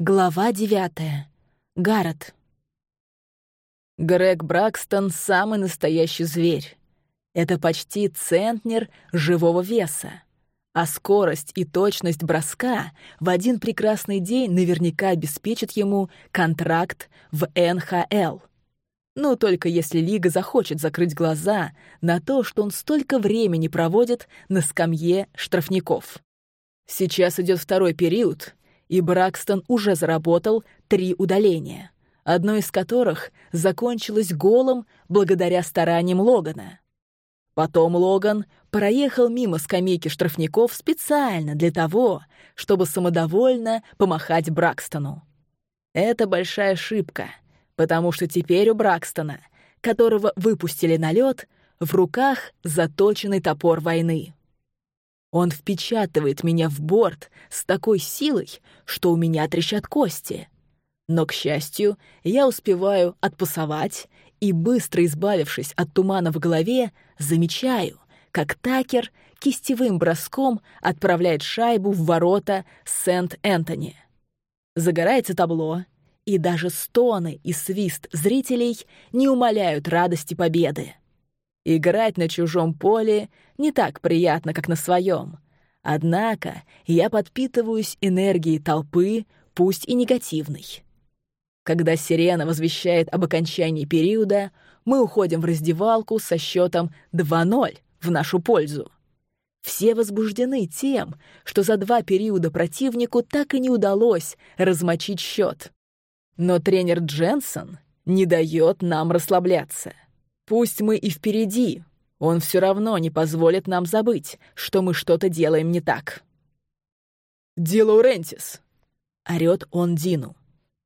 Глава девятая. Гаррет. Грег Бракстон — самый настоящий зверь. Это почти центнер живого веса. А скорость и точность броска в один прекрасный день наверняка обеспечат ему контракт в НХЛ. Ну, только если Лига захочет закрыть глаза на то, что он столько времени проводит на скамье штрафников. Сейчас идет второй период, и Бракстон уже заработал три удаления, одно из которых закончилось голом благодаря стараниям Логана. Потом Логан проехал мимо скамейки штрафников специально для того, чтобы самодовольно помахать Бракстону. Это большая ошибка, потому что теперь у Бракстона, которого выпустили на лед, в руках заточенный топор войны. Он впечатывает меня в борт с такой силой, что у меня трещат кости. Но, к счастью, я успеваю отпасовать и, быстро избавившись от тумана в голове, замечаю, как Такер кистевым броском отправляет шайбу в ворота Сент-Энтони. Загорается табло, и даже стоны и свист зрителей не умаляют радости победы. Играть на чужом поле не так приятно, как на своем. Однако я подпитываюсь энергией толпы, пусть и негативной. Когда сирена возвещает об окончании периода, мы уходим в раздевалку со счетом 2-0 в нашу пользу. Все возбуждены тем, что за два периода противнику так и не удалось размочить счет. Но тренер Дженсон не дает нам расслабляться. Пусть мы и впереди, он все равно не позволит нам забыть, что мы что-то делаем не так. «Дело Урентис!» — орёт он Дину.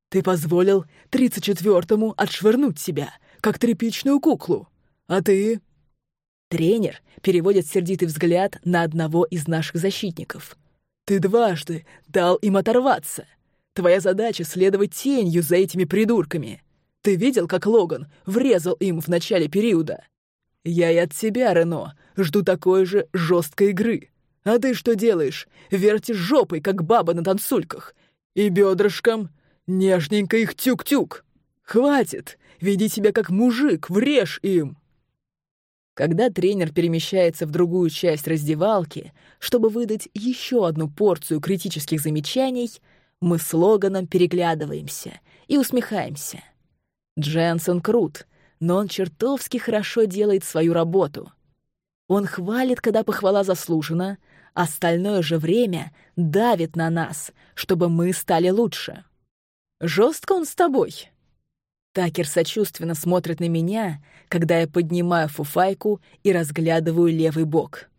«Ты позволил тридцать четвертому отшвырнуть себя, как тряпичную куклу. А ты...» Тренер переводит сердитый взгляд на одного из наших защитников. «Ты дважды дал им оторваться. Твоя задача — следовать тенью за этими придурками. Ты видел, как Логан врезал им в начале периода? Я и от тебя, Рено, жду такой же жесткой игры. А ты что делаешь? Вертишь жопой, как баба на танцульках. И бедрышком нежненько их тюк-тюк. Хватит! Веди себя как мужик, врежь им!» Когда тренер перемещается в другую часть раздевалки, чтобы выдать еще одну порцию критических замечаний, мы с Логаном переглядываемся и усмехаемся. Дженсен крут, но он чертовски хорошо делает свою работу. Он хвалит, когда похвала заслужена, остальное же время давит на нас, чтобы мы стали лучше. Жестко он с тобой. Такер сочувственно смотрит на меня, когда я поднимаю фуфайку и разглядываю левый бок.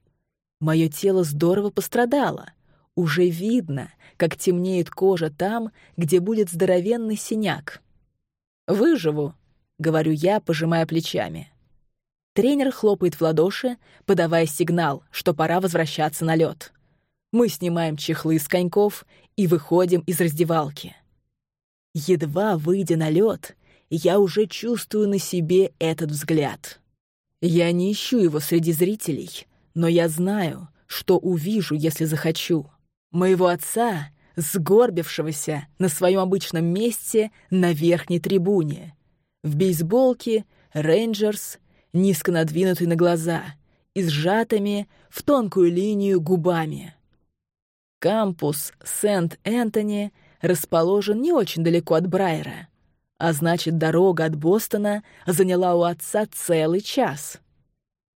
Мое тело здорово пострадало. Уже видно, как темнеет кожа там, где будет здоровенный синяк. «Выживу», — говорю я, пожимая плечами. Тренер хлопает в ладоши, подавая сигнал, что пора возвращаться на лед. Мы снимаем чехлы с коньков и выходим из раздевалки. Едва выйдя на лед, я уже чувствую на себе этот взгляд. Я не ищу его среди зрителей, но я знаю, что увижу, если захочу. Моего отца сгорбившегося на своем обычном месте на верхней трибуне. В бейсболке «Рейнджерс», низко надвинутый на глаза и сжатыми в тонкую линию губами. Кампус Сент-Энтони расположен не очень далеко от Брайера, а значит, дорога от Бостона заняла у отца целый час.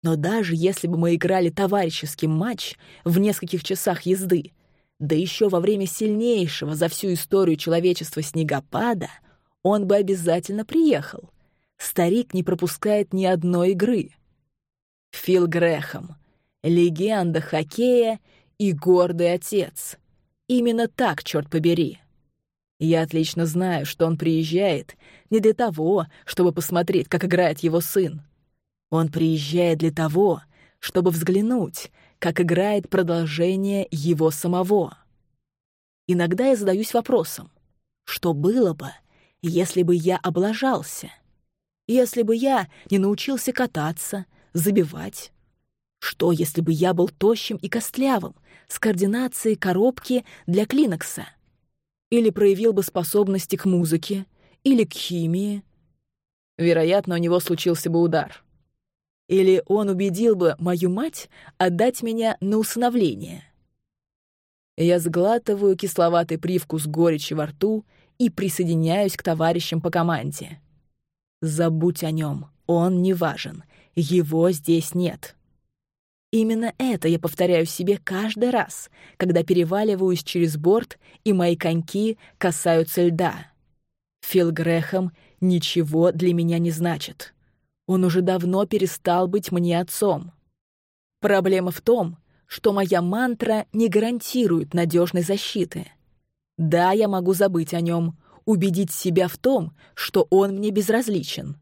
Но даже если бы мы играли товарищеский матч в нескольких часах езды, да еще во время сильнейшего за всю историю человечества снегопада, он бы обязательно приехал. Старик не пропускает ни одной игры. Фил Грэхэм, легенда хоккея и гордый отец. Именно так, черт побери. Я отлично знаю, что он приезжает не для того, чтобы посмотреть, как играет его сын. Он приезжает для того, чтобы взглянуть, как играет продолжение его самого. Иногда я задаюсь вопросом, что было бы, если бы я облажался? Если бы я не научился кататься, забивать? Что, если бы я был тощим и костлявым, с координацией коробки для клинокса? или проявил бы способности к музыке, или к химии. Вероятно, у него случился бы удар. Или он убедил бы мою мать отдать меня на усыновление. Я сглатываю кисловатый привкус горечи во рту и присоединяюсь к товарищам по команде. Забудь о нем, он не важен, его здесь нет. Именно это я повторяю себе каждый раз, когда переваливаюсь через борт и мои коньки касаются льда. Фил Грэхэм ничего для меня не значит. Он уже давно перестал быть мне отцом. Проблема в том, что моя мантра не гарантирует надежной защиты. Да, я могу забыть о нем, убедить себя в том, что он мне безразличен.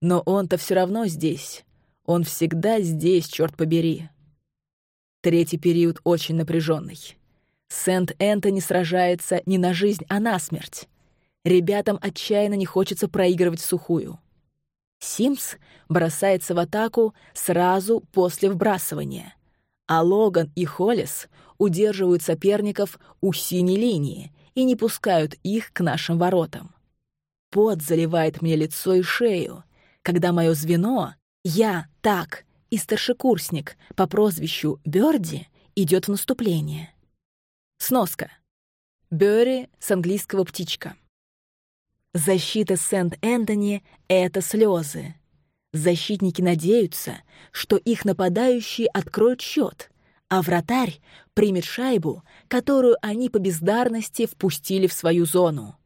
Но он-то все равно здесь. Он всегда здесь, черт побери. Третий период очень напряженный. Сент-Энтони сражается не на жизнь, а на смерть. Ребятам отчаянно не хочется проигрывать сухую. Симс бросается в атаку сразу после вбрасывания, а Логан и Холлис удерживают соперников у синей линии и не пускают их к нашим воротам. Пот заливает мне лицо и шею, когда мое звено, я, так, и старшекурсник по прозвищу Бёрди идет в наступление. Сноска. Бёрри с английского «птичка». Защита Сент-Энтони — это слезы. Защитники надеются, что их нападающие откроют счет, а вратарь примет шайбу, которую они по бездарности впустили в свою зону.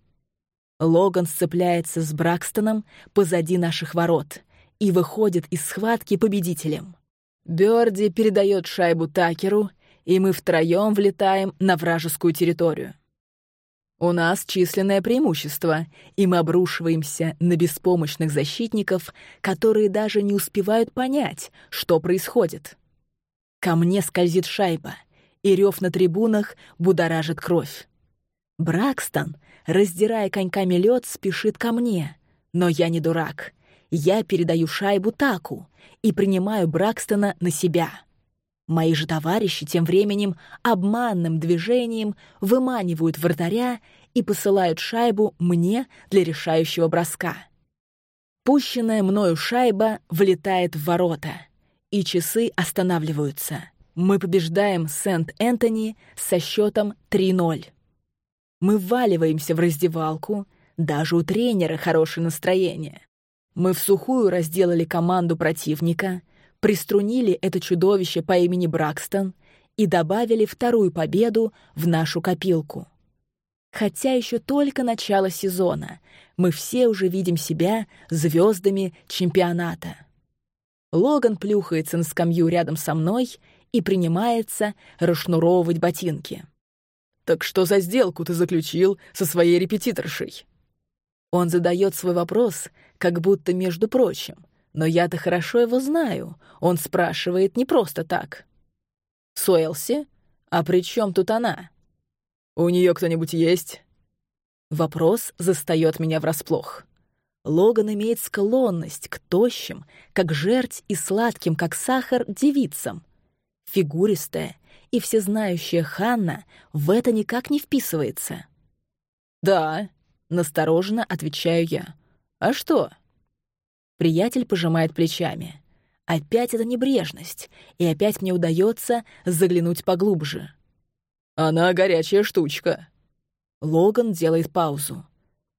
Логан сцепляется с Бракстоном позади наших ворот и выходит из схватки победителем. Бёрди передает шайбу Такеру, и мы втроем влетаем на вражескую территорию. У нас численное преимущество, и мы обрушиваемся на беспомощных защитников, которые даже не успевают понять, что происходит. Ко мне скользит шайба, и рев на трибунах будоражит кровь. Бракстон, раздирая коньками лед, спешит ко мне, но я не дурак — я передаю шайбу Таку и принимаю Бракстона на себя. Мои же товарищи тем временем обманным движением выманивают вратаря и посылают шайбу мне для решающего броска. Пущенная мною шайба влетает в ворота, и часы останавливаются. Мы побеждаем Сент-Энтони со счетом 3-0. Мы вваливаемся в раздевалку, даже у тренера хорошее настроение. Мы в сухую разделали команду противника, приструнили это чудовище по имени Бракстон и добавили вторую победу в нашу копилку. Хотя еще только начало сезона, мы все уже видим себя звездами чемпионата. Логан плюхается на скамью рядом со мной и принимается расшнуровывать ботинки. «Так что за сделку ты заключил со своей репетиторшей?» Он задает свой вопрос, как будто между прочим. Но я-то хорошо его знаю. Он спрашивает не просто так. «Суэлси? А при чем тут она?» «У нее кто-нибудь есть?» Вопрос застает меня врасплох. Логан имеет склонность к тощим, как жерть и сладким, как сахар, девицам. Фигуристая и всезнающая Ханна в это никак не вписывается. «Да», — настороженно отвечаю я. «А что?» Приятель пожимает плечами. Опять это небрежность, и опять мне удается заглянуть поглубже. «Она горячая штучка». Логан делает паузу.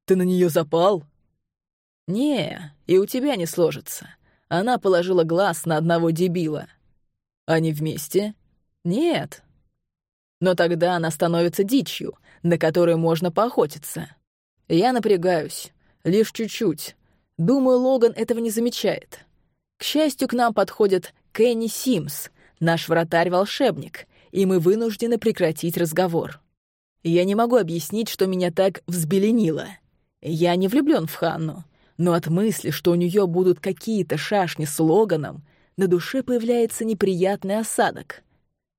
«Ты на нее запал?» «Не, и у тебя не сложится. Она положила глаз на одного дебила». «Они вместе?» «Нет». «Но тогда она становится дичью, на которую можно поохотиться. Я напрягаюсь, лишь чуть-чуть, Думаю, Логан этого не замечает. К счастью, к нам подходит Кенни Симс, наш вратарь-волшебник, и мы вынуждены прекратить разговор. Я не могу объяснить, что меня так взбеленило. Я не влюблен в Ханну, но от мысли, что у нее будут какие-то шашни с Логаном, на душе появляется неприятный осадок.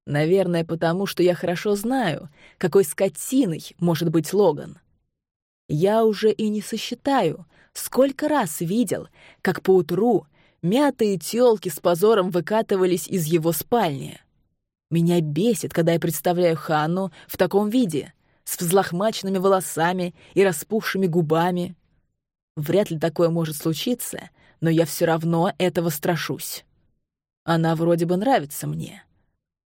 Наверное, потому что я хорошо знаю, какой скотиной может быть Логан. Я уже и не сосчитаю, сколько раз видел, как поутру мятые тёлки с позором выкатывались из его спальни. Меня бесит, когда я представляю Ханну в таком виде, с взлохмаченными волосами и распухшими губами. Вряд ли такое может случиться, но я все равно этого страшусь. Она вроде бы нравится мне.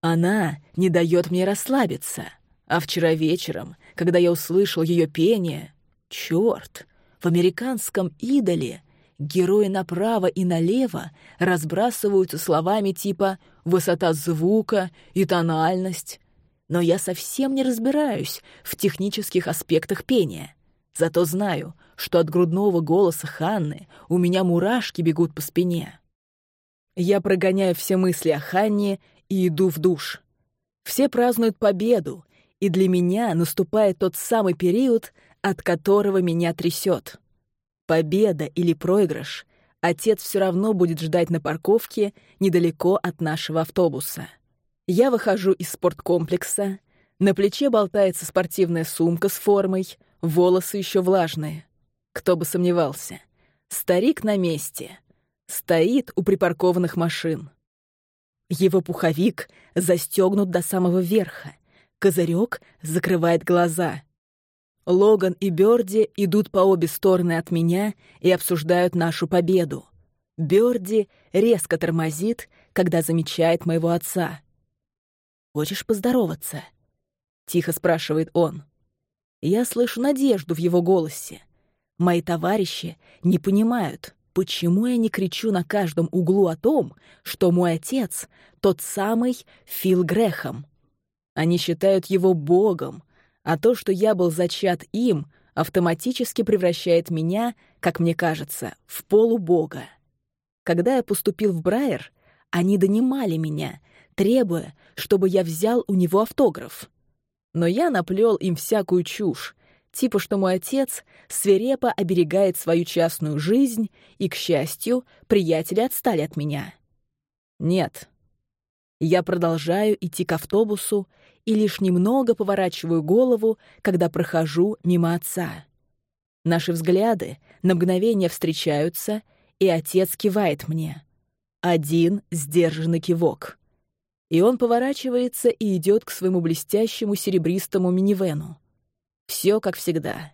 Она не дает мне расслабиться. А вчера вечером, когда я услышал ее пение, черт, в американском идоле герои направо и налево разбрасываются словами типа «высота звука» и «тональность». Но я совсем не разбираюсь в технических аспектах пения. Зато знаю, что от грудного голоса Ханны у меня мурашки бегут по спине. Я прогоняю все мысли о Ханне и иду в душ. Все празднуют победу, и для меня наступает тот самый период, от которого меня трясет. Победа или проигрыш, отец все равно будет ждать на парковке недалеко от нашего автобуса. Я выхожу из спорткомплекса, на плече болтается спортивная сумка с формой, волосы еще влажные. Кто бы сомневался. Старик на месте. Стоит у припаркованных машин. Его пуховик застегнут до самого верха. Козырек закрывает глаза. Логан и Бёрди идут по обе стороны от меня и обсуждают нашу победу. Бёрди резко тормозит, когда замечает моего отца. «Хочешь поздороваться?» — тихо спрашивает он. Я слышу надежду в его голосе. Мои товарищи не понимают, почему я не кричу на каждом углу о том, что мой отец — тот самый Фил Грехом. Они считают его богом, а то, что я был зачат им, автоматически превращает меня, как мне кажется, в полубога. Когда я поступил в Брайер, они донимали меня, требуя, чтобы я взял у него автограф. Но я наплел им всякую чушь, типа что мой отец свирепо оберегает свою частную жизнь, и, к счастью, приятели отстали от меня. Нет. Я продолжаю идти к автобусу, и лишь немного поворачиваю голову, когда прохожу мимо отца. Наши взгляды на мгновение встречаются, и отец кивает мне. Один сдержанный кивок. И он поворачивается и идет к своему блестящему серебристому минивену. Все как всегда.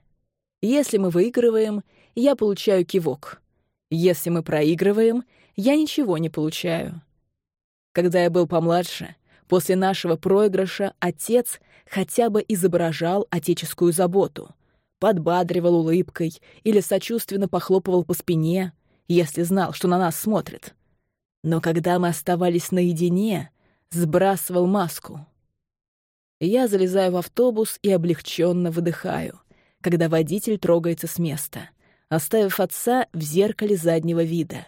Если мы выигрываем, я получаю кивок. Если мы проигрываем, я ничего не получаю. Когда я был помладше, После нашего проигрыша отец хотя бы изображал отеческую заботу, подбадривал улыбкой или сочувственно похлопывал по спине, если знал, что на нас смотрит. Но когда мы оставались наедине, сбрасывал маску. Я залезаю в автобус и облегченно выдыхаю, когда водитель трогается с места, оставив отца в зеркале заднего вида.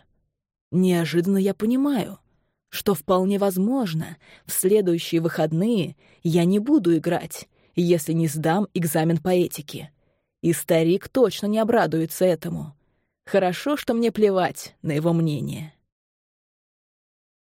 Неожиданно я понимаю — что вполне возможно, в следующие выходные я не буду играть, если не сдам экзамен по этике. И старик точно не обрадуется этому. Хорошо, что мне плевать на его мнение.